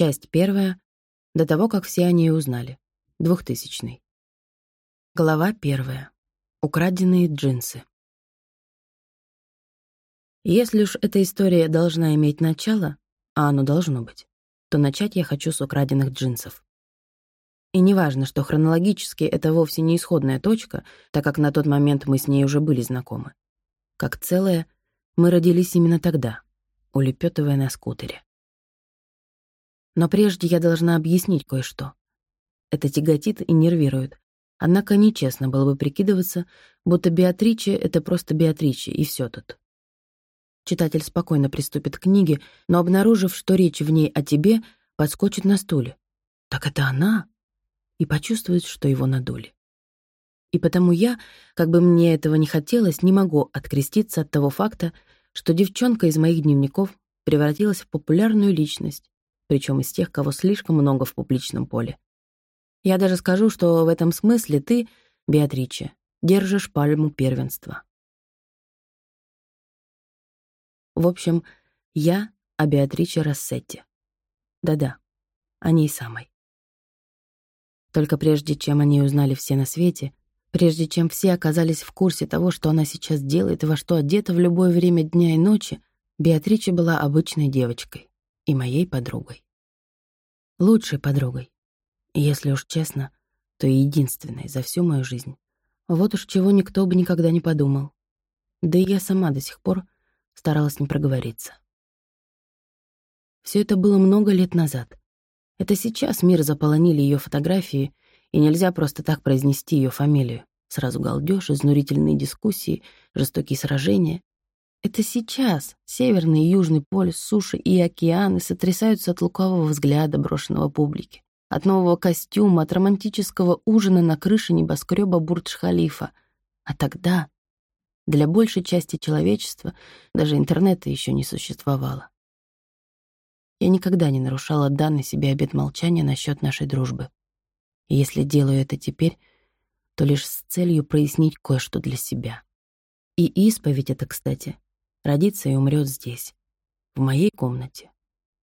Часть первая. До того, как все о ней узнали. Двухтысячный. Глава первая. Украденные джинсы. Если уж эта история должна иметь начало, а оно должно быть, то начать я хочу с украденных джинсов. И неважно, что хронологически это вовсе не исходная точка, так как на тот момент мы с ней уже были знакомы. Как целое, мы родились именно тогда, улепетывая на скутере. Но прежде я должна объяснить кое-что. Это тяготит и нервирует. Однако нечестно было бы прикидываться, будто Беатриче — это просто Беатриче, и все тут. Читатель спокойно приступит к книге, но, обнаружив, что речь в ней о тебе, подскочит на стуле. «Так это она?» и почувствует, что его надули. И потому я, как бы мне этого не хотелось, не могу откреститься от того факта, что девчонка из моих дневников превратилась в популярную личность, причем из тех, кого слишком много в публичном поле. Я даже скажу, что в этом смысле ты, Беатриче, держишь пальму первенства. В общем, я о Беатриче Рассетти. Да-да, о ней самой. Только прежде, чем они узнали все на свете, прежде чем все оказались в курсе того, что она сейчас делает и во что одета в любое время дня и ночи, Беатрича была обычной девочкой и моей подругой. Лучшей подругой. Если уж честно, то единственной за всю мою жизнь. Вот уж чего никто бы никогда не подумал. Да и я сама до сих пор старалась не проговориться. Все это было много лет назад. Это сейчас мир заполонили ее фотографии, и нельзя просто так произнести ее фамилию. Сразу галдеж, изнурительные дискуссии, жестокие сражения. Это сейчас Северный и Южный полюс, суши и океаны сотрясаются от лукавого взгляда, брошенного публике. От нового костюма, от романтического ужина на крыше небоскреба Бурдж-Халифа. А тогда для большей части человечества даже интернета еще не существовало. Я никогда не нарушала данный себе обет молчания насчет нашей дружбы. И если делаю это теперь, то лишь с целью прояснить кое-что для себя. И исповедь это, кстати, родится и умрет здесь, в моей комнате,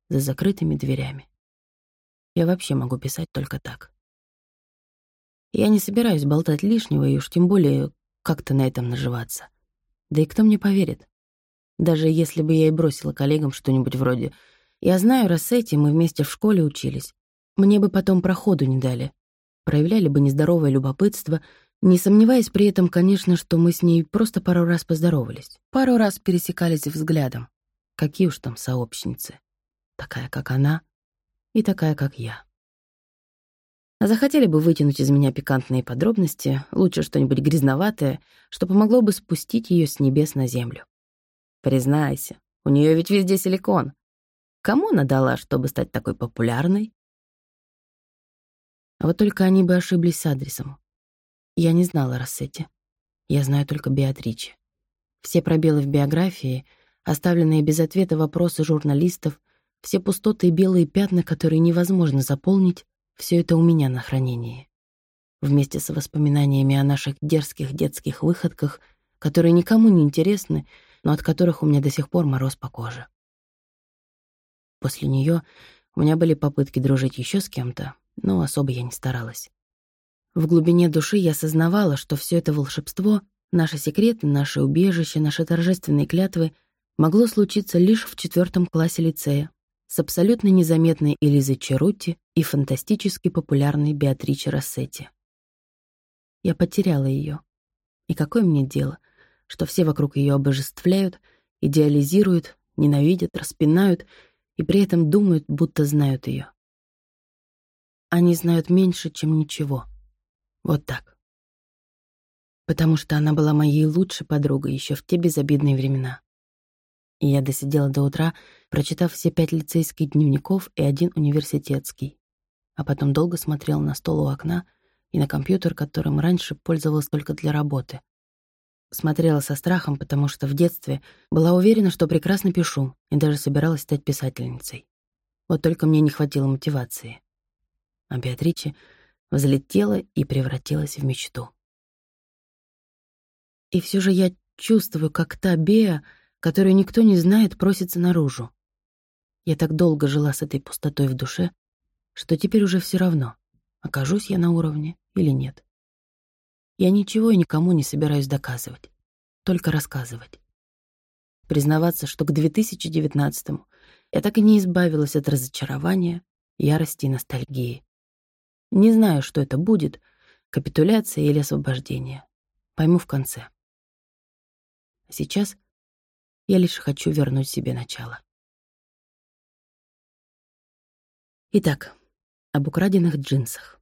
за закрытыми дверями. Я вообще могу писать только так. Я не собираюсь болтать лишнего и уж тем более как-то на этом наживаться. Да и кто мне поверит? Даже если бы я и бросила коллегам что-нибудь вроде я знаю, Рассетти, мы вместе в школе учились. Мне бы потом проходу не дали. Проявляли бы нездоровое любопытство, не сомневаясь при этом, конечно, что мы с ней просто пару раз поздоровались. Пару раз пересекались взглядом. Какие уж там сообщницы. Такая, как она, и такая, как я. А захотели бы вытянуть из меня пикантные подробности, лучше что-нибудь грязноватое, что помогло бы спустить ее с небес на землю. Признайся, у нее ведь везде силикон. Кому она дала, чтобы стать такой популярной? А вот только они бы ошиблись с адресом. Я не знала Рассетти. Я знаю только Беатриче. Все пробелы в биографии, оставленные без ответа вопросы журналистов, все пустоты и белые пятна, которые невозможно заполнить, все это у меня на хранении. Вместе с воспоминаниями о наших дерзких детских выходках, которые никому не интересны, но от которых у меня до сих пор мороз по коже. После нее у меня были попытки дружить еще с кем-то, но особо я не старалась. В глубине души я осознавала, что все это волшебство, наши секреты, наши убежища, наши торжественные клятвы могло случиться лишь в четвертом классе лицея с абсолютно незаметной Элизой Черутти и фантастически популярной Беатриче Рассетти. Я потеряла ее. И какое мне дело, что все вокруг ее обожествляют, идеализируют, ненавидят, распинают и при этом думают, будто знают ее. Они знают меньше, чем ничего. Вот так. Потому что она была моей лучшей подругой еще в те безобидные времена. И я досидела до утра, прочитав все пять лицейских дневников и один университетский. А потом долго смотрела на стол у окна и на компьютер, которым раньше пользовалась только для работы. Смотрела со страхом, потому что в детстве была уверена, что прекрасно пишу, и даже собиралась стать писательницей. Вот только мне не хватило мотивации. А Беатриче взлетела и превратилась в мечту. И все же я чувствую, как та Беа, которую никто не знает, просится наружу. Я так долго жила с этой пустотой в душе, что теперь уже все равно, окажусь я на уровне или нет. Я ничего и никому не собираюсь доказывать, только рассказывать. Признаваться, что к 2019-му я так и не избавилась от разочарования, ярости и ностальгии. Не знаю, что это будет, капитуляция или освобождение. Пойму в конце. А сейчас я лишь хочу вернуть себе начало. Итак, об украденных джинсах.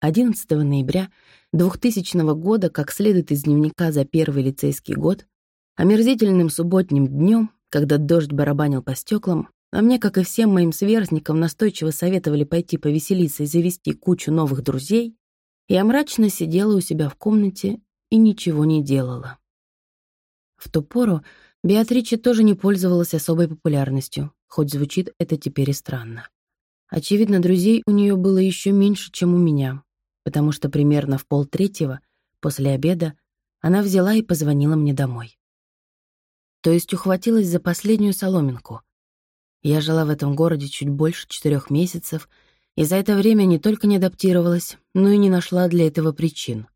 11 ноября 2000 года, как следует из дневника за первый лицейский год, омерзительным субботним днем, когда дождь барабанил по стеклам, а мне, как и всем моим сверстникам, настойчиво советовали пойти повеселиться и завести кучу новых друзей, я мрачно сидела у себя в комнате и ничего не делала. В ту пору Беатриче тоже не пользовалась особой популярностью, хоть звучит это теперь и странно. Очевидно, друзей у нее было еще меньше, чем у меня, потому что примерно в полтретьего, после обеда, она взяла и позвонила мне домой. То есть ухватилась за последнюю соломинку. Я жила в этом городе чуть больше четырех месяцев, и за это время не только не адаптировалась, но и не нашла для этого причин.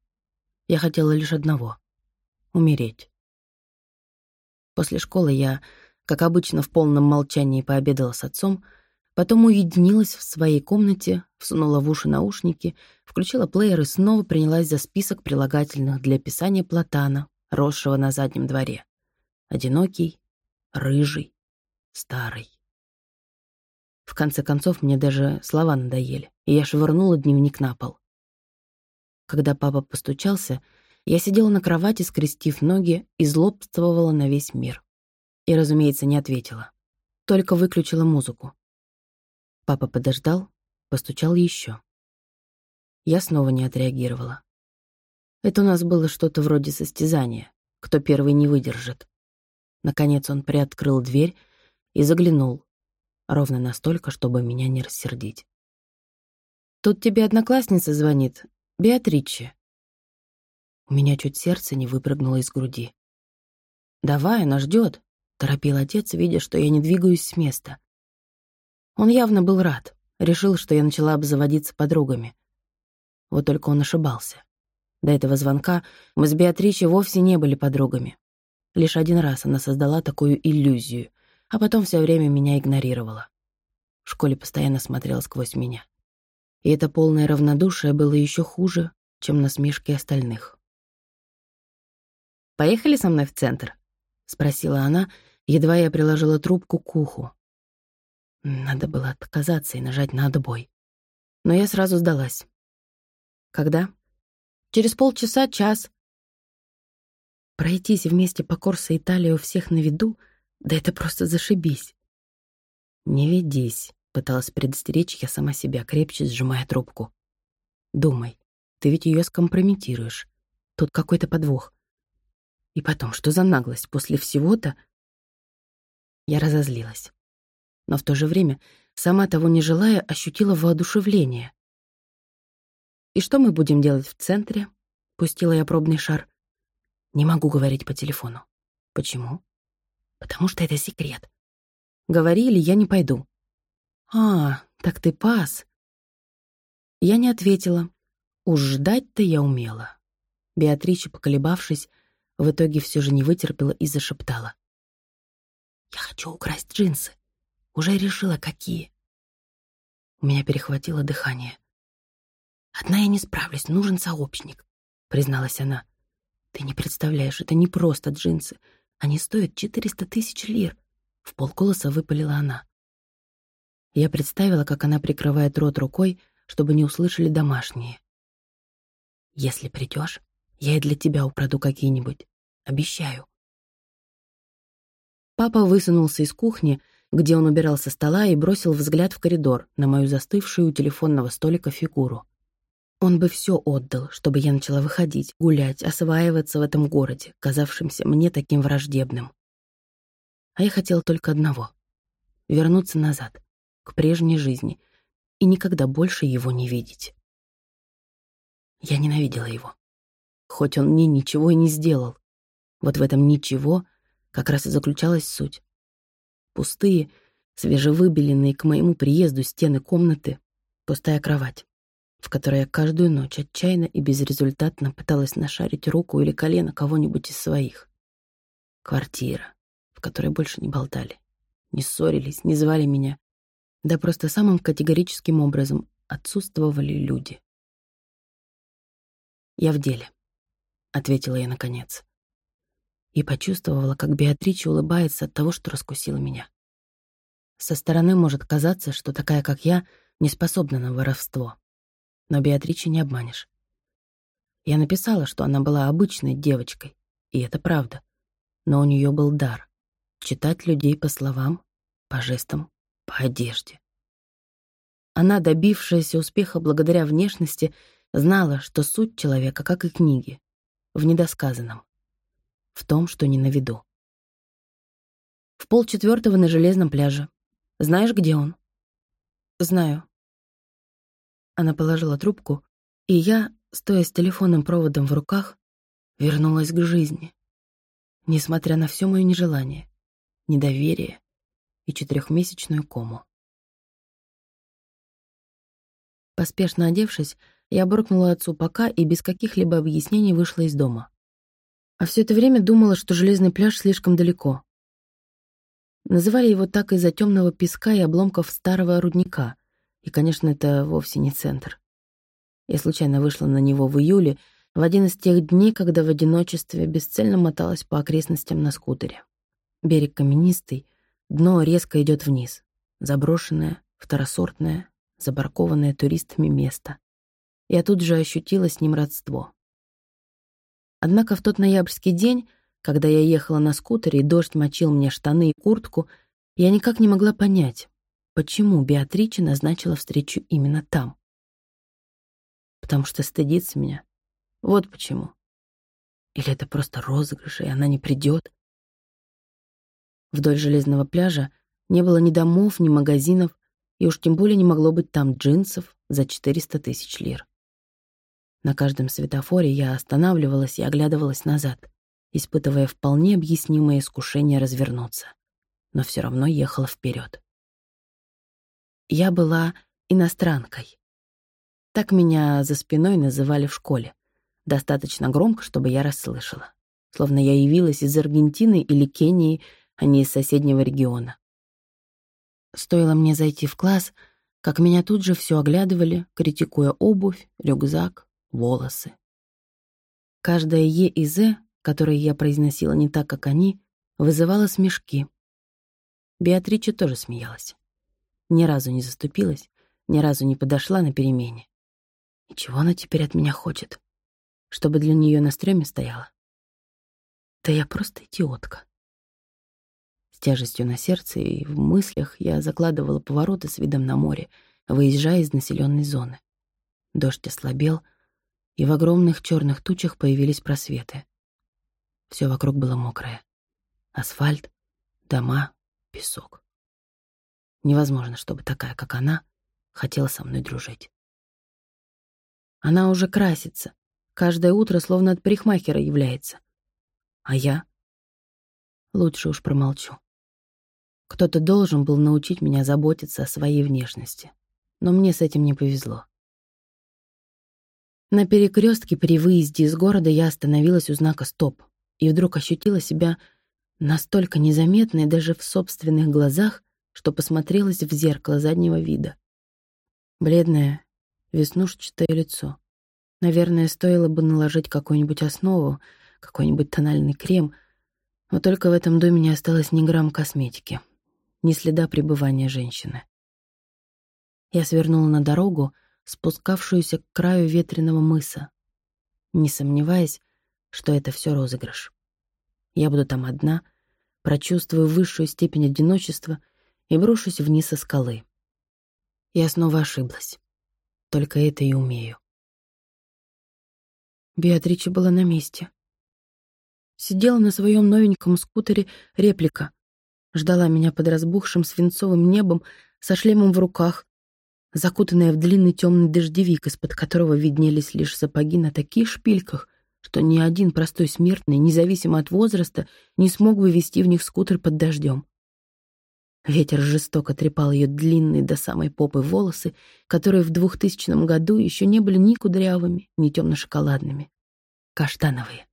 Я хотела лишь одного — умереть. После школы я как обычно, в полном молчании пообедала с отцом, потом уединилась в своей комнате, всунула в уши наушники, включила плеер и снова принялась за список прилагательных для описания платана, росшего на заднем дворе. Одинокий, рыжий, старый. В конце концов, мне даже слова надоели, и я швырнула дневник на пол. Когда папа постучался, я сидела на кровати, скрестив ноги, и злобствовала на весь мир. И, разумеется, не ответила. Только выключила музыку. Папа подождал, постучал еще. Я снова не отреагировала. Это у нас было что-то вроде состязания, кто первый не выдержит. Наконец он приоткрыл дверь и заглянул, ровно настолько, чтобы меня не рассердить. «Тут тебе одноклассница звонит, Беатриче». У меня чуть сердце не выпрыгнуло из груди. «Давай, она ждет. — торопил отец, видя, что я не двигаюсь с места. Он явно был рад, решил, что я начала обзаводиться подругами. Вот только он ошибался. До этого звонка мы с Беатричей вовсе не были подругами. Лишь один раз она создала такую иллюзию, а потом все время меня игнорировала. В школе постоянно смотрела сквозь меня. И это полное равнодушие было еще хуже, чем насмешки остальных. «Поехали со мной в центр?» — спросила она, едва я приложила трубку к уху. Надо было отказаться и нажать на отбой. Но я сразу сдалась. Когда? Через полчаса, час. Пройтись вместе по Корсо Италии у всех на виду, да это просто зашибись. Не ведись, пыталась предостеречь я сама себя, крепче сжимая трубку. Думай, ты ведь ее скомпрометируешь. Тут какой-то подвох. И потом, что за наглость после всего-то? Я разозлилась. Но в то же время, сама того не желая, ощутила воодушевление. «И что мы будем делать в центре?» — пустила я пробный шар. «Не могу говорить по телефону». «Почему?» «Потому что это секрет. Говори, или я не пойду». «А, так ты пас». Я не ответила. Уж ждать-то я умела. Беатрича, поколебавшись, в итоге все же не вытерпела и зашептала. «Я хочу украсть джинсы. Уже решила, какие». У меня перехватило дыхание. «Одна я не справлюсь, нужен сообщник», — призналась она. «Ты не представляешь, это не просто джинсы. Они стоят 400 тысяч лир», — в полголоса выпалила она. Я представила, как она прикрывает рот рукой, чтобы не услышали домашние. «Если придешь, я и для тебя украду какие-нибудь. Обещаю». Папа высунулся из кухни, где он убирал со стола, и бросил взгляд в коридор на мою застывшую у телефонного столика фигуру. Он бы все отдал, чтобы я начала выходить, гулять, осваиваться в этом городе, казавшемся мне таким враждебным. А я хотела только одного — вернуться назад, к прежней жизни, и никогда больше его не видеть. Я ненавидела его хоть он мне ничего и не сделал. Вот в этом ничего как раз и заключалась суть. Пустые, свежевыбеленные к моему приезду стены комнаты, пустая кровать, в которой я каждую ночь отчаянно и безрезультатно пыталась нашарить руку или колено кого-нибудь из своих. Квартира, в которой больше не болтали, не ссорились, не звали меня, да просто самым категорическим образом отсутствовали люди. «Я в деле», — ответила я наконец. И почувствовала, как Беатрича улыбается от того, что раскусила меня. Со стороны может казаться, что такая, как я, не способна на воровство. Но Беатриче не обманешь. Я написала, что она была обычной девочкой, и это правда. Но у нее был дар — читать людей по словам, по жестам, по одежде. Она, добившаяся успеха благодаря внешности, знала, что суть человека, как и книги, в недосказанном, в том, что не на виду. В полчетвертого на железном пляже. Знаешь, где он? Знаю. Она положила трубку, и я, стоя с телефонным проводом в руках, вернулась к жизни. Несмотря на все мое нежелание, недоверие и четырехмесячную кому. Поспешно одевшись, я буркнула отцу пока и без каких-либо объяснений вышла из дома. А все это время думала, что железный пляж слишком далеко. Называли его так из-за темного песка и обломков старого рудника. И, конечно, это вовсе не центр. Я случайно вышла на него в июле, в один из тех дней, когда в одиночестве бесцельно моталась по окрестностям на скутере. Берег каменистый, дно резко идет вниз. Заброшенное, второсортное, забаркованное туристами место. Я тут же ощутила с ним родство. Однако в тот ноябрьский день, когда я ехала на скутере и дождь мочил мне штаны и куртку, я никак не могла понять, почему Беатрича назначила встречу именно там. Потому что стыдится меня. Вот почему. Или это просто розыгрыш, и она не придет. Вдоль железного пляжа не было ни домов, ни магазинов, и уж тем более не могло быть там джинсов за 400 тысяч лир. На каждом светофоре я останавливалась и оглядывалась назад, испытывая вполне объяснимое искушение развернуться, но все равно ехала вперед. Я была иностранкой. Так меня за спиной называли в школе. Достаточно громко, чтобы я расслышала. Словно я явилась из Аргентины или Кении, а не из соседнего региона. Стоило мне зайти в класс, как меня тут же все оглядывали, критикуя обувь, рюкзак, волосы. Каждое «е» и «з», которое я произносила не так, как они, вызывало смешки. Беатрича тоже смеялась. Ни разу не заступилась, ни разу не подошла на перемене. И чего она теперь от меня хочет? Чтобы для нее на стреме стояла? Да я просто идиотка тяжестью на сердце и в мыслях я закладывала повороты с видом на море, выезжая из населенной зоны. Дождь ослабел, и в огромных черных тучах появились просветы. Все вокруг было мокрое. Асфальт, дома, песок. Невозможно, чтобы такая, как она, хотела со мной дружить. Она уже красится, каждое утро словно от парикмахера является. А я? Лучше уж промолчу. Кто-то должен был научить меня заботиться о своей внешности. Но мне с этим не повезло. На перекрестке при выезде из города я остановилась у знака «Стоп» и вдруг ощутила себя настолько незаметной даже в собственных глазах, что посмотрелась в зеркало заднего вида. Бледное, веснушчатое лицо. Наверное, стоило бы наложить какую-нибудь основу, какой-нибудь тональный крем, но только в этом доме не осталось ни грамм косметики ни следа пребывания женщины. Я свернула на дорогу, спускавшуюся к краю ветреного мыса, не сомневаясь, что это все розыгрыш. Я буду там одна, прочувствую высшую степень одиночества и брошусь вниз со скалы. Я снова ошиблась. Только это и умею. Беатрича была на месте. Сидела на своем новеньком скутере реплика, ждала меня под разбухшим свинцовым небом со шлемом в руках, закутанная в длинный темный дождевик, из-под которого виднелись лишь сапоги на таких шпильках, что ни один простой смертный, независимо от возраста, не смог бы вести в них скутер под дождем. Ветер жестоко трепал ее длинные до самой попы волосы, которые в двухтысячном году еще не были ни кудрявыми, ни темно-шоколадными. Каштановые.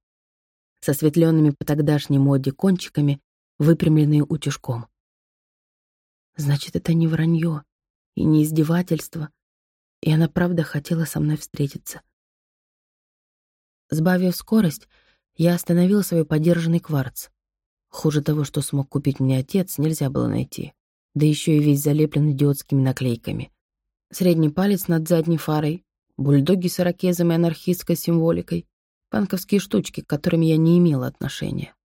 С осветленными по тогдашней моде кончиками, выпрямленные утюжком. Значит, это не вранье и не издевательство, и она правда хотела со мной встретиться. Сбавив скорость, я остановила свой подержанный кварц. Хуже того, что смог купить мне отец, нельзя было найти. Да еще и весь залеплен идиотскими наклейками. Средний палец над задней фарой, бульдоги с ирокезом и анархистской символикой, панковские штучки, к которым я не имела отношения.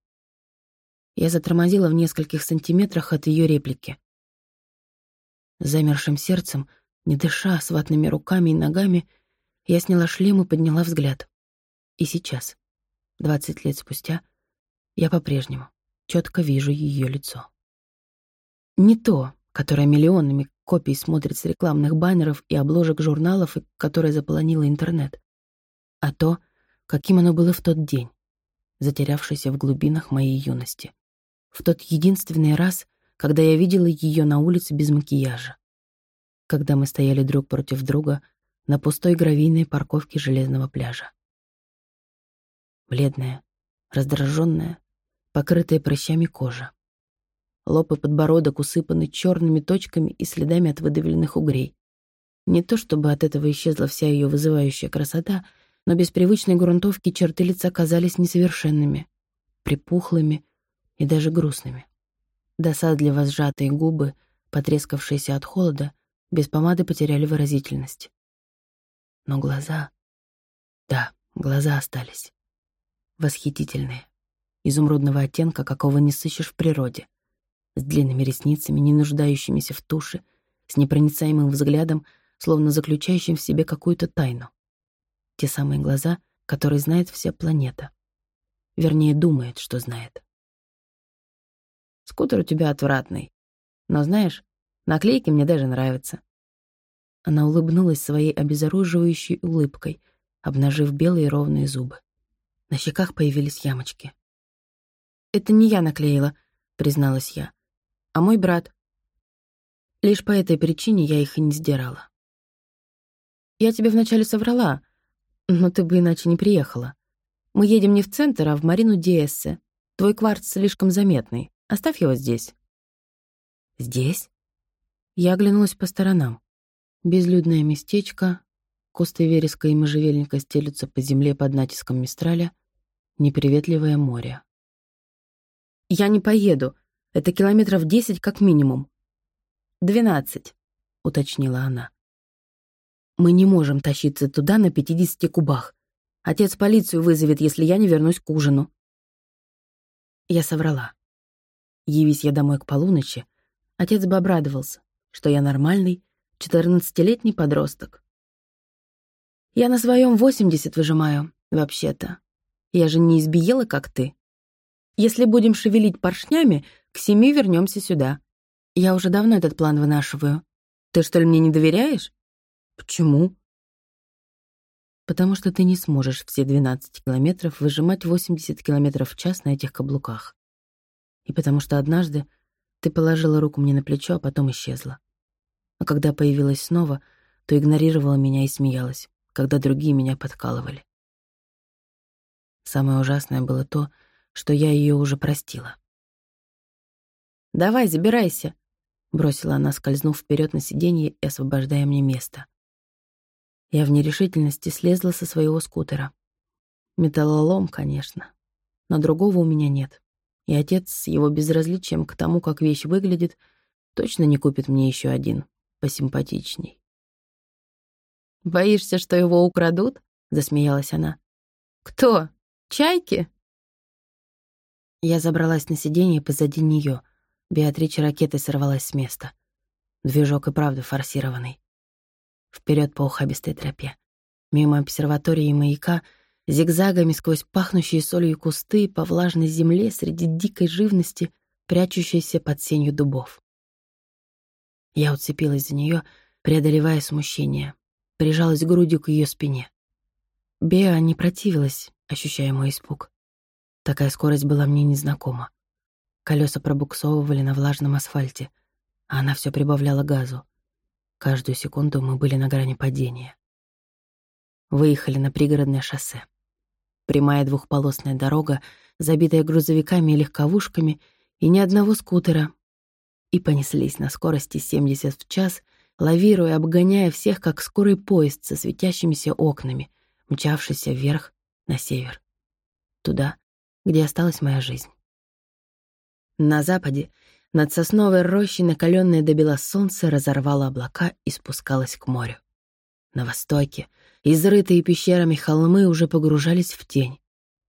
Я затормозила в нескольких сантиметрах от ее реплики. Замершим сердцем, не дыша, с ватными руками и ногами, я сняла шлем и подняла взгляд. И сейчас, двадцать лет спустя, я по-прежнему четко вижу ее лицо. Не то, которое миллионами копий смотрит с рекламных баннеров и обложек журналов, и которое заполонило интернет, а то, каким оно было в тот день, затерявшееся в глубинах моей юности. В тот единственный раз, когда я видела ее на улице без макияжа. Когда мы стояли друг против друга на пустой гравийной парковке железного пляжа бледная, раздраженная, покрытая прыщами кожа. Лоб и подбородок усыпаны черными точками и следами от выдавленных угрей. Не то чтобы от этого исчезла вся ее вызывающая красота, но без привычной грунтовки черты лица казались несовершенными, припухлыми и даже грустными. Досадливо сжатые губы, потрескавшиеся от холода, без помады потеряли выразительность. Но глаза... Да, глаза остались восхитительные, изумрудного оттенка, какого не сыщешь в природе, с длинными ресницами, не нуждающимися в туши, с непроницаемым взглядом, словно заключающим в себе какую-то тайну. Те самые глаза, которые знает вся планета. Вернее, думает, что знает. Скутер у тебя отвратный. Но знаешь, наклейки мне даже нравятся. Она улыбнулась своей обезоруживающей улыбкой, обнажив белые ровные зубы. На щеках появились ямочки. «Это не я наклеила», — призналась я, — «а мой брат». Лишь по этой причине я их и не сдирала. «Я тебе вначале соврала, но ты бы иначе не приехала. Мы едем не в центр, а в Марину Диэссе. Твой кварц слишком заметный. Оставь его здесь». «Здесь?» Я оглянулась по сторонам. Безлюдное местечко, Кусты вереска и можжевельника стелются по земле под натиском мистраля. Неприветливое море. «Я не поеду. Это километров десять как минимум». «Двенадцать», — уточнила она. «Мы не можем тащиться туда на пятидесяти кубах. Отец полицию вызовет, если я не вернусь к ужину». Я соврала. Явись я домой к полуночи, отец бы обрадовался, что я нормальный, четырнадцатилетний подросток, я на своем 80 выжимаю, вообще-то. Я же не избиела, как ты. Если будем шевелить поршнями, к семи вернемся сюда. Я уже давно этот план вынашиваю. Ты что ли мне не доверяешь? Почему? Потому что ты не сможешь все 12 километров выжимать 80 километров в час на этих каблуках. И потому что однажды ты положила руку мне на плечо, а потом исчезла. А когда появилась снова, то игнорировала меня и смеялась когда другие меня подкалывали. Самое ужасное было то, что я ее уже простила. «Давай, забирайся», — бросила она, скользнув вперед на сиденье и освобождая мне место. Я в нерешительности слезла со своего скутера. Металлолом, конечно, но другого у меня нет. И отец с его безразличием к тому, как вещь выглядит, точно не купит мне еще один, посимпатичней. «Боишься, что его украдут?» — засмеялась она. «Кто? Чайки?» Я забралась на сиденье позади нее. Беатрича ракетой сорвалась с места. Движок и правда форсированный. Вперед по ухабистой тропе. Мимо обсерватории и маяка, зигзагами сквозь пахнущие солью кусты по влажной земле среди дикой живности, прячущейся под сенью дубов. Я уцепилась за нее, преодолевая смущение, прижалась грудью к ее спине. Беа не противилась, ощущая мой испуг. Такая скорость была мне незнакома. Колеса пробуксовывали на влажном асфальте. а она все прибавляла газу. Каждую секунду мы были на грани падения. Выехали на пригородное шоссе. Прямая двухполосная дорога, забитая грузовиками и легковушками, и ни одного скутера. И понеслись на скорости 70 в час, лавируя, обгоняя всех, как скорый поезд со светящимися окнами, мчавшийся вверх на север. Туда, где осталась моя жизнь. На западе, над сосновой рощей, накаленное до бела солнце, разорвало облака и спускалось к морю. На востоке, изрытые пещерами холмы уже погружались в тень.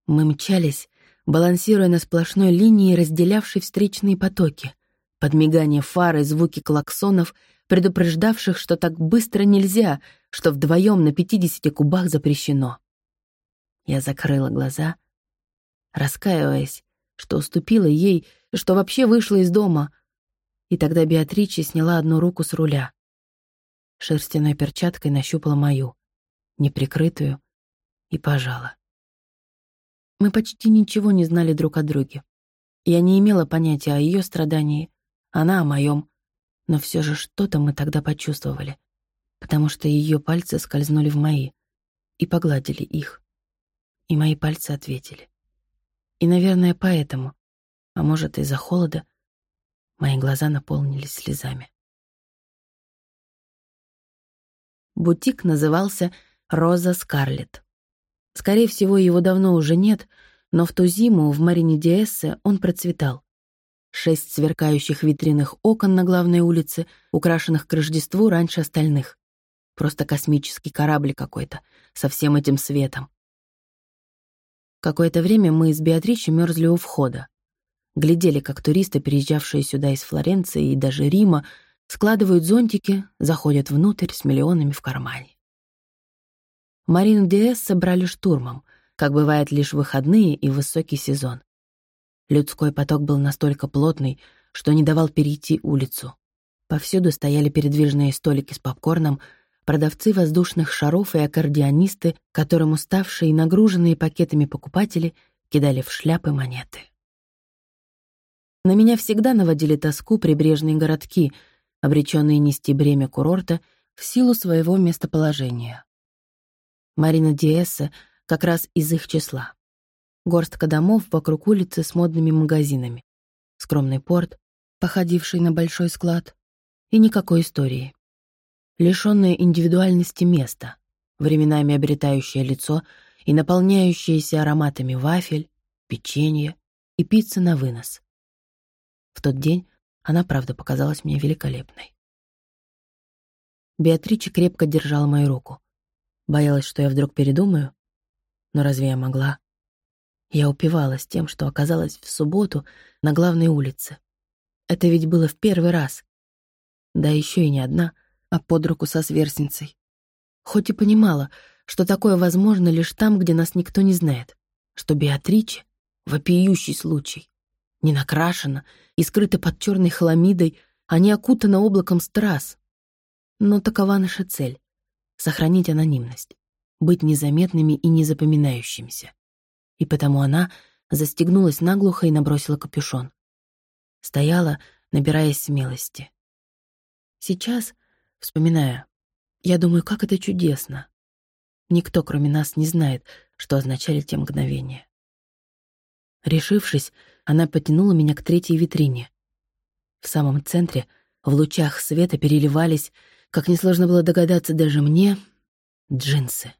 Мы мчались, балансируя на сплошной линии, разделявшей встречные потоки. Под мигание фары звуки клаксонов, предупреждавших, что так быстро нельзя, что вдвоем на пятидесяти кубах запрещено. Я закрыла глаза, раскаиваясь, что уступила ей, что вообще вышла из дома. И тогда Беатриче сняла одну руку с руля. Шерстяной перчаткой нащупала мою, неприкрытую, и пожала. Мы почти ничего не знали друг о друге. Я не имела понятия о ее страдании, она о моем, но все же что-то мы тогда почувствовали, потому что ее пальцы скользнули в мои и погладили их и мои пальцы ответили. И, наверное, поэтому, а может, из-за холода, мои глаза наполнились слезами. Бутик назывался «Роза Скарлетт». Скорее всего, его давно уже нет, но в ту зиму в Марине Диэссе он процветал. Шесть сверкающих витринных окон на главной улице, украшенных к Рождеству раньше остальных. Просто космический корабль какой-то, со всем этим светом. Какое-то время мы с Беатричей мерзли у входа. Глядели, как туристы, переезжавшие сюда из Флоренции и даже Рима, складывают зонтики, заходят внутрь с миллионами в кармане. Марину Диэс собрали штурмом, как бывает лишь выходные и высокий сезон. Людской поток был настолько плотный, что не давал перейти улицу. Повсюду стояли передвижные столики с попкорном, продавцы воздушных шаров и аккордеонисты, которым уставшие и нагруженные пакетами покупатели кидали в шляпы монеты. На меня всегда наводили тоску прибрежные городки, обреченные нести бремя курорта в силу своего местоположения. Марина Диэсса как раз из их числа. Горстка домов вокруг улицы с модными магазинами. Скромный порт, походивший на большой склад, и никакой истории лишённое индивидуальности место, временами обретающее лицо и наполняющееся ароматами вафель, печенья и пиццы на вынос. В тот день она, правда, показалась мне великолепной. Беатрича крепко держала мою руку. Боялась, что я вдруг передумаю. Но разве я могла? Я упивалась тем, что оказалась в субботу на главной улице. Это ведь было в первый раз. Да еще и не одна — а под руку со сверстницей. Хоть и понимала, что такое возможно лишь там, где нас никто не знает, что Беатриче — вопиющий случай. Не накрашена и скрыта под черной хламидой, а не окутана облаком страз. Но такова наша цель — сохранить анонимность, быть незаметными и незапоминающимися. И потому она застегнулась наглухо и набросила капюшон. Стояла, набираясь смелости. Сейчас — Вспоминая, я думаю, как это чудесно. Никто, кроме нас, не знает, что означали те мгновения. Решившись, она потянула меня к третьей витрине. В самом центре, в лучах света переливались, как несложно было догадаться даже мне, джинсы.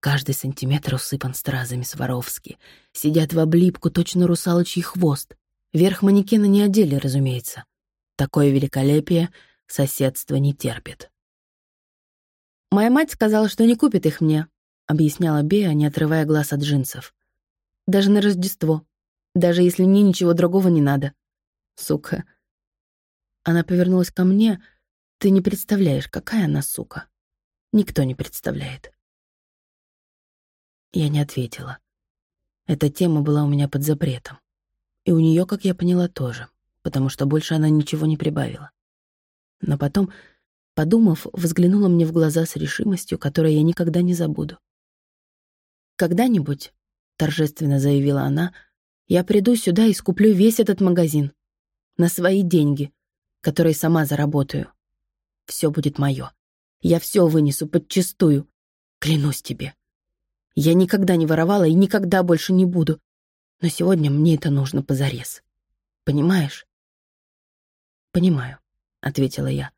Каждый сантиметр усыпан стразами Сваровски. Сидят в облипку, точно русалочий хвост. Верх манекена не одели, разумеется. Такое великолепие соседство не терпит. «Моя мать сказала, что не купит их мне», — объясняла Бея, не отрывая глаз от джинсов. «Даже на Рождество. Даже если мне ничего другого не надо. Сука». Она повернулась ко мне. «Ты не представляешь, какая она сука. Никто не представляет». Я не ответила. Эта тема была у меня под запретом. И у нее, как я поняла, тоже, потому что больше она ничего не прибавила но потом, подумав, взглянула мне в глаза с решимостью, которую я никогда не забуду. «Когда-нибудь», — торжественно заявила она, — «я приду сюда и скуплю весь этот магазин. На свои деньги. которые сама заработаю. Все будет мое. Я все вынесу подчистую. Клянусь тебе. Я никогда не воровала и никогда больше не буду. Но сегодня мне это нужно позарез. Понимаешь? Понимаю, ответила я.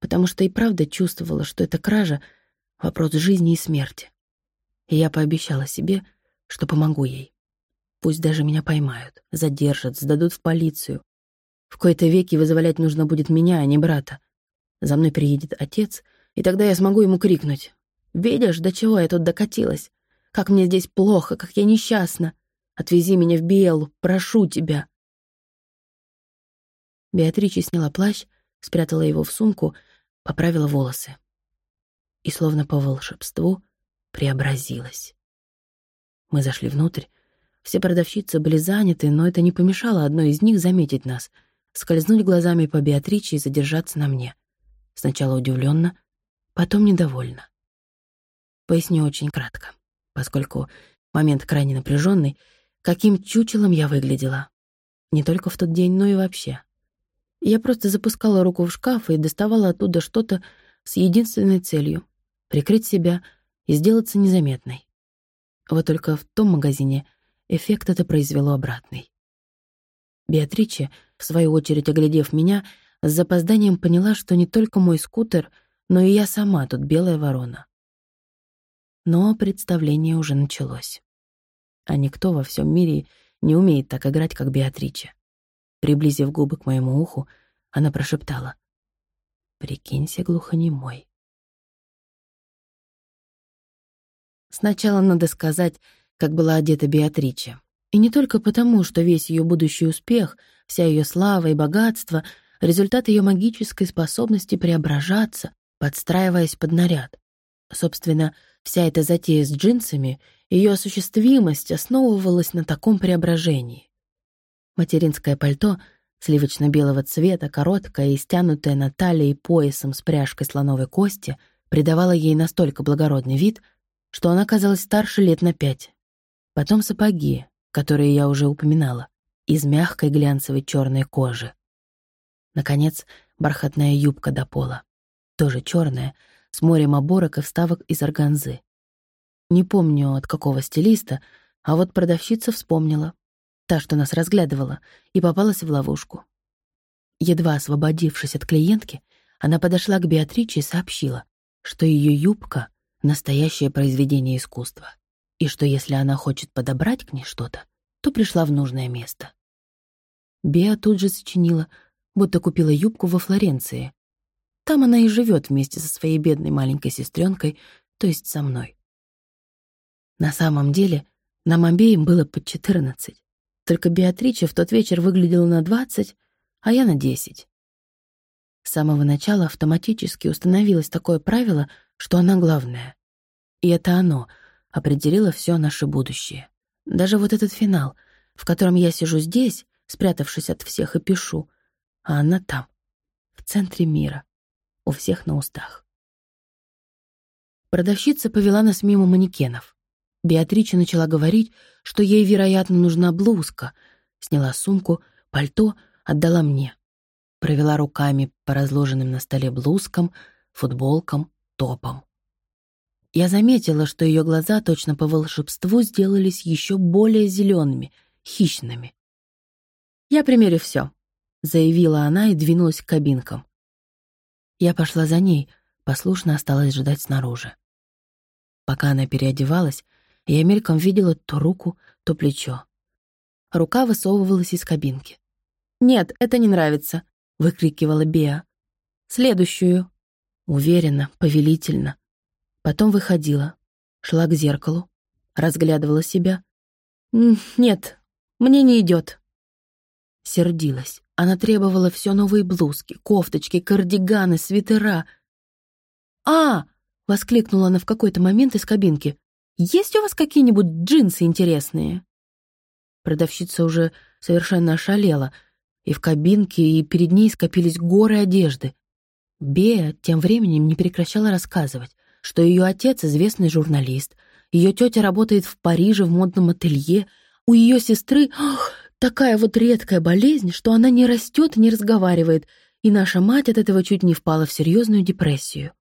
Потому что и правда чувствовала, что эта кража — вопрос жизни и смерти. И я пообещала себе, что помогу ей. Пусть даже меня поймают, задержат, сдадут в полицию. В кои-то веки вызволять нужно будет меня, а не брата. За мной приедет отец, и тогда я смогу ему крикнуть. «Видишь, до чего я тут докатилась? Как мне здесь плохо, как я несчастна! Отвези меня в Биелу, прошу тебя!» Беатрича сняла плащ, спрятала его в сумку, поправила волосы. И словно по волшебству преобразилась. Мы зашли внутрь. Все продавщицы были заняты, но это не помешало одной из них заметить нас, скользнуть глазами по Беатриче и задержаться на мне. Сначала удивленно, потом недовольно. Поясню очень кратко, поскольку момент крайне напряженный, каким чучелом я выглядела. Не только в тот день, но и вообще. Я просто запускала руку в шкаф и доставала оттуда что-то с единственной целью — прикрыть себя и сделаться незаметной. Вот только в том магазине эффект это произвело обратный. Беатриче, в свою очередь оглядев меня, с запозданием поняла, что не только мой скутер, но и я сама тут белая ворона. Но представление уже началось. А никто во всем мире не умеет так играть, как Беатриче. Приблизив губы к моему уху, она прошептала. «Прикинься, глухонемой». Сначала надо сказать, как была одета Беатриче. И не только потому, что весь ее будущий успех, вся ее слава и богатство — результат ее магической способности преображаться, подстраиваясь под наряд. Собственно, вся эта затея с джинсами, ее осуществимость основывалась на таком преображении. Материнское пальто сливочно-белого цвета, короткое и стянутое на талии поясом с пряжкой слоновой кости, придавало ей настолько благородный вид, что она казалась старше лет на пять. Потом сапоги, которые я уже упоминала, из мягкой глянцевой черной кожи. Наконец, бархатная юбка до пола. Тоже черная, с морем оборок и вставок из органзы. Не помню, от какого стилиста, а вот продавщица вспомнила. Та, что нас разглядывала, и попалась в ловушку. Едва освободившись от клиентки, она подошла к Беатриче и сообщила, что ее юбка — настоящее произведение искусства, и что если она хочет подобрать к ней что-то, то пришла в нужное место. Беа тут же сочинила — будто купила юбку во Флоренции. Там она и живет вместе со своей бедной маленькой сестренкой, то есть со мной. На самом деле, нам обеим было по четырнадцать. Только Беатрича в тот вечер выглядела на двадцать, а я на десять. С самого начала автоматически установилось такое правило, что она главная. И это оно определило все наше будущее. Даже вот этот финал, в котором я сижу здесь, спрятавшись от всех и пишу, а она там, в центре мира, у всех на устах. Продавщица повела нас мимо манекенов. Беатрича начала говорить, что ей, вероятно, нужна блузка, сняла сумку, пальто, отдала мне. Провела руками по разложенным на столе блузкам, футболкам, топам. Я заметила, что ее глаза точно по волшебству сделались еще более зелеными, хищными. «Я примерю все, заявила она и двинулась к кабинкам. Я пошла за ней, послушно осталась ждать снаружи. Пока она переодевалась, я мельком видела то руку, то плечо. Рука высовывалась из кабинки. «Нет, это не нравится», — выкрикивала Беа. «Следующую». Уверенно, повелительно. Потом выходила, шла к зеркалу, разглядывала себя. «Нет, мне не идет. Сердилась. Она требовала все новые блузки, кофточки, кардиганы, свитера. «А!» — воскликнула она в какой-то момент из кабинки. «Есть у вас какие-нибудь джинсы интересные?» Продавщица уже совершенно ошалела, и в кабинке, и перед ней скопились горы одежды. Бея тем временем не прекращала рассказывать, что ее отец — известный журналист, ее тетя работает в Париже в модном ателье, у ее сестры... Ох, Такая вот редкая болезнь, что она не растет и не разговаривает, и наша мать от этого чуть не впала в серьезную депрессию.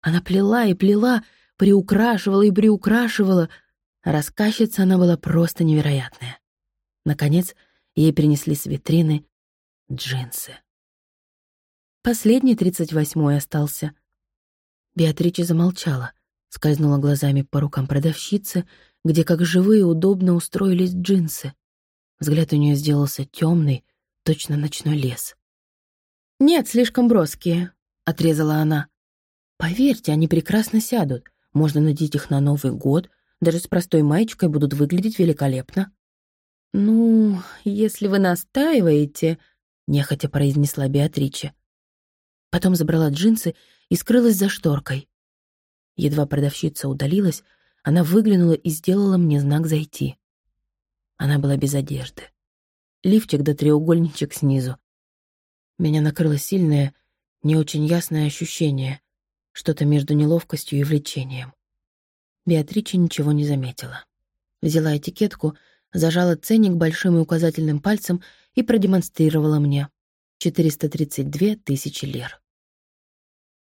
Она плела и плела, приукрашивала и приукрашивала. Рассказчица она была просто невероятная. Наконец, ей принесли с витрины джинсы. Последний, тридцать восьмой, остался. Беатрича замолчала, скользнула глазами по рукам продавщицы, где, как живые, удобно устроились джинсы. Взгляд у нее сделался темный, точно ночной лес. «Нет, слишком броские», — отрезала она. «Поверьте, они прекрасно сядут. Можно надеть их на Новый год. Даже с простой маечкой будут выглядеть великолепно». «Ну, если вы настаиваете», — нехотя произнесла Беатриче. Потом забрала джинсы и скрылась за шторкой. Едва продавщица удалилась, она выглянула и сделала мне знак «Зайти». Она была без одежды. Лифчик да треугольничек снизу. Меня накрыло сильное, не очень ясное ощущение, что-то между неловкостью и влечением. Беатрича ничего не заметила. Взяла этикетку, зажала ценник большим и указательным пальцем и продемонстрировала мне. 432 тысячи лир.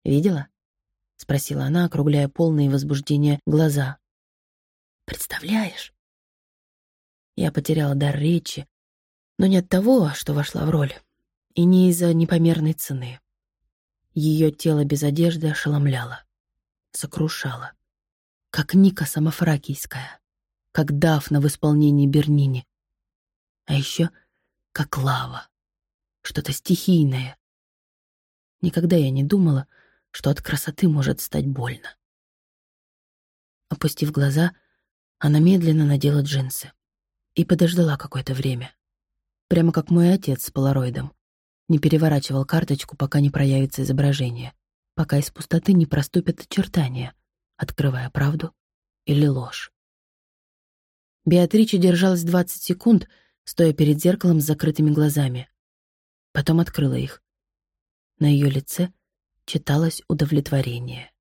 «Видела?» — спросила она, округляя полные возбуждения глаза. «Представляешь?» Я потеряла дар речи, но не от того, что вошла в роль, и не из-за непомерной цены. Ее тело без одежды ошеломляло, сокрушало, как Ника Самофракийская, как Дафна в исполнении Бернини, а еще как лава, что-то стихийное. Никогда я не думала, что от красоты может стать больно. Опустив глаза, она медленно надела джинсы и подождала какое-то время. Прямо как мой отец с полароидом. Не переворачивал карточку, пока не проявится изображение, пока из пустоты не проступят очертания, открывая правду или ложь. Беатрича держалась 20 секунд, стоя перед зеркалом с закрытыми глазами. Потом открыла их. На ее лице читалось удовлетворение.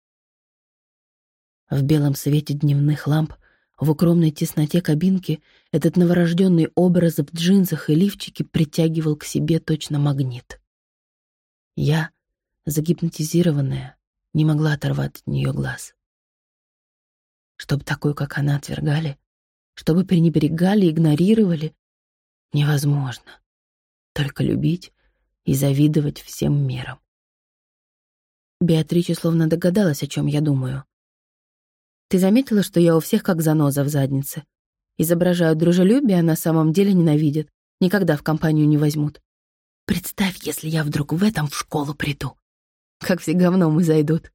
В белом свете дневных ламп в укромной тесноте кабинки этот новорожденный образ в джинсах и лифчике притягивал к себе точно магнит. Я, загипнотизированная, не могла оторвать от нее глаз. Чтобы такую, как она, отвергали, чтобы пренебрегали, игнорировали, невозможно. Только любить и завидовать всем миром. Беатрича словно догадалась, о чем я думаю. Ты заметила, что я у всех как заноза в заднице? Изображают дружелюбие, а на самом деле ненавидят. Никогда в компанию не возьмут. Представь, если я вдруг в этом в школу приду. Как все говном и зайдут.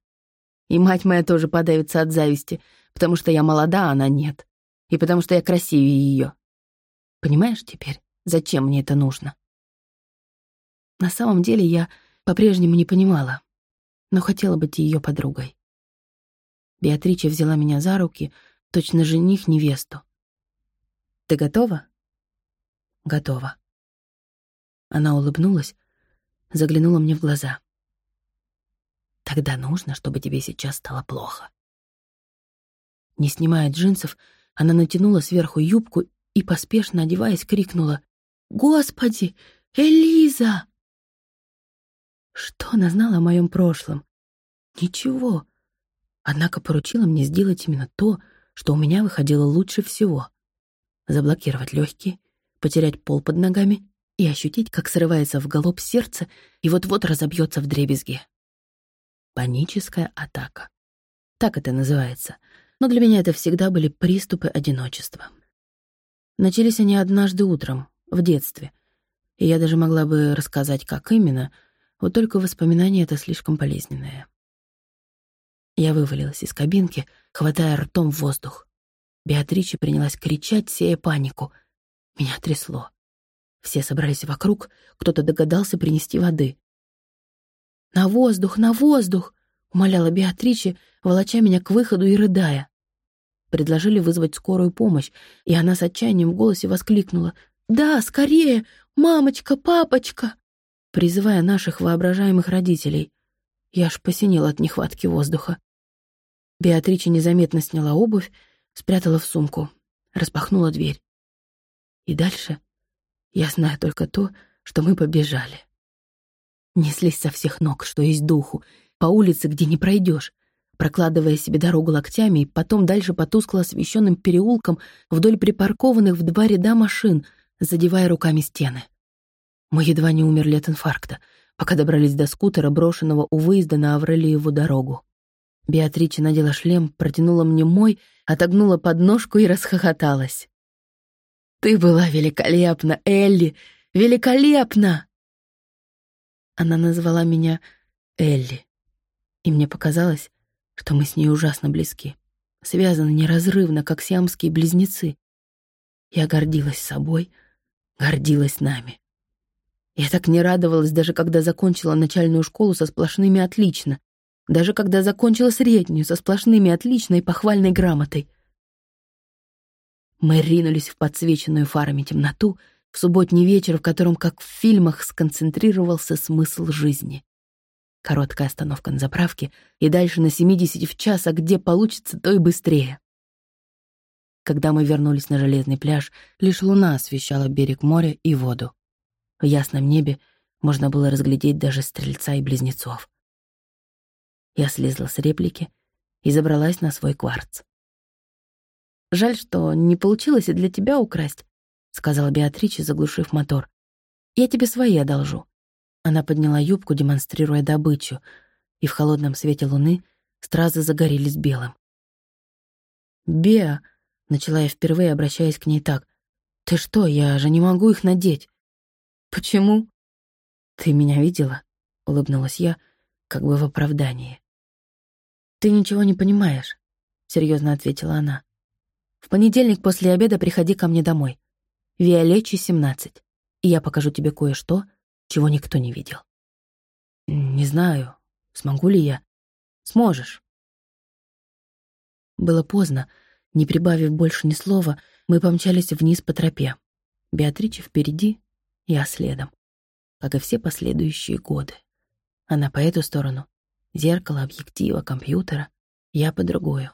И мать моя тоже подавится от зависти, потому что я молода, а она нет. И потому что я красивее ее. Понимаешь теперь, зачем мне это нужно? На самом деле я по-прежнему не понимала, но хотела быть ее подругой. Беатрича взяла меня за руки, точно жених невесту. «Ты готова?» «Готова». Она улыбнулась, заглянула мне в глаза. «Тогда нужно, чтобы тебе сейчас стало плохо». Не снимая джинсов, она натянула сверху юбку и, поспешно одеваясь, крикнула «Господи, Элиза!» Что она знала о моем прошлом? Ничего. Однако поручила мне сделать именно то, что у меня выходило лучше всего. Заблокировать легкие, потерять пол под ногами и ощутить, как срывается в галоп сердце и вот-вот разобьется в дребезги. Паническая атака. Так это называется. Но для меня это всегда были приступы одиночества. Начались они однажды утром, в детстве. И я даже могла бы рассказать, как именно, вот только воспоминание это слишком болезненное. Я вывалилась из кабинки, хватая ртом воздух. Беатрича принялась кричать, сея панику. Меня трясло. Все собрались вокруг, кто-то догадался принести воды. «На воздух, на воздух!» — умоляла Беатриче, волоча меня к выходу и рыдая. Предложили вызвать скорую помощь, и она с отчаянием в голосе воскликнула. «Да, скорее! Мамочка, папочка!» призывая наших воображаемых родителей. Я аж посинела от нехватки воздуха. Беатрича незаметно сняла обувь, спрятала в сумку, распахнула дверь. И дальше я знаю только то, что мы побежали. Неслись со всех ног, что есть духу, по улице, где не пройдешь, прокладывая себе дорогу локтями и потом дальше по тускло освещенным переулкам вдоль припаркованных в два ряда машин, задевая руками стены. Мы едва не умерли от инфаркта, пока добрались до скутера, брошенного у выезда на Аврелиеву дорогу. Беатрича надела шлем, протянула мне мой, отогнула подножку и расхохоталась. «Ты была великолепна, Элли! Великолепна!» Она назвала меня Элли, и мне показалось, что мы с ней ужасно близки, связаны неразрывно, как сиамские близнецы. Я гордилась собой, гордилась нами. Я так не радовалась, даже когда закончила начальную школу со сплошными «отлично», даже когда закончила среднюю со сплошными «отлично» и похвальной грамотой. Мы ринулись в подсвеченную фарами темноту, в субботний вечер, в котором, как в фильмах, сконцентрировался смысл жизни. Короткая остановка на заправке и дальше на 70 в час, а где получится, то и быстрее. Когда мы вернулись на железный пляж, лишь луна освещала берег моря и воду. В ясном небе можно было разглядеть даже стрельца и близнецов. Я слезла с реплики и забралась на свой кварц. «Жаль, что не получилось и для тебя украсть», — сказала Беатрича, заглушив мотор. «Я тебе свои одолжу». Она подняла юбку, демонстрируя добычу, и в холодном свете луны стразы загорелись белым. «Беа», — начала я впервые, обращаясь к ней так, — «ты что, я же не могу их надеть». «Почему?» «Ты меня видела?» — улыбнулась я, как бы в оправдании. «Ты ничего не понимаешь», — серьезно ответила она. «В понедельник после обеда приходи ко мне домой. Виолечи, 17, и я покажу тебе кое-что, чего никто не видел». «Не знаю, смогу ли я?» «Сможешь». Было поздно. Не прибавив больше ни слова, мы помчались вниз по тропе. Беатрича впереди, я следом, как и все последующие годы. Она по эту сторону, Зеркало, объектива, компьютера. Я по другую.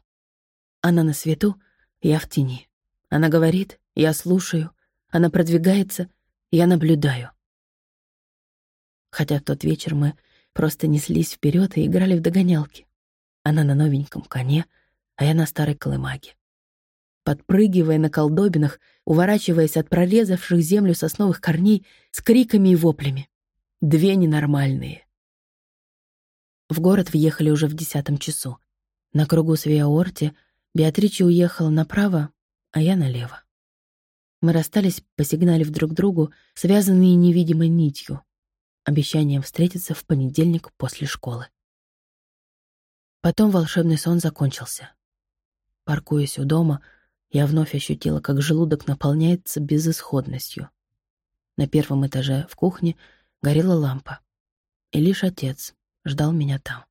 Она на свету, я в тени. Она говорит, я слушаю. Она продвигается, я наблюдаю. Хотя в тот вечер мы просто неслись вперед и играли в догонялки. Она на новеньком коне, а я на старой колымаге. Подпрыгивая на колдобинах, уворачиваясь от прорезавших землю сосновых корней с криками и воплями. Две ненормальные. В город въехали уже в десятом часу. На кругу с Виаорти Беатрича уехала направо, а я налево. Мы расстались, посигналив друг другу, связанные невидимой нитью, обещанием встретиться в понедельник после школы. Потом волшебный сон закончился. Паркуясь у дома, я вновь ощутила, как желудок наполняется безысходностью. На первом этаже в кухне горела лампа, и лишь отец ждал меня там.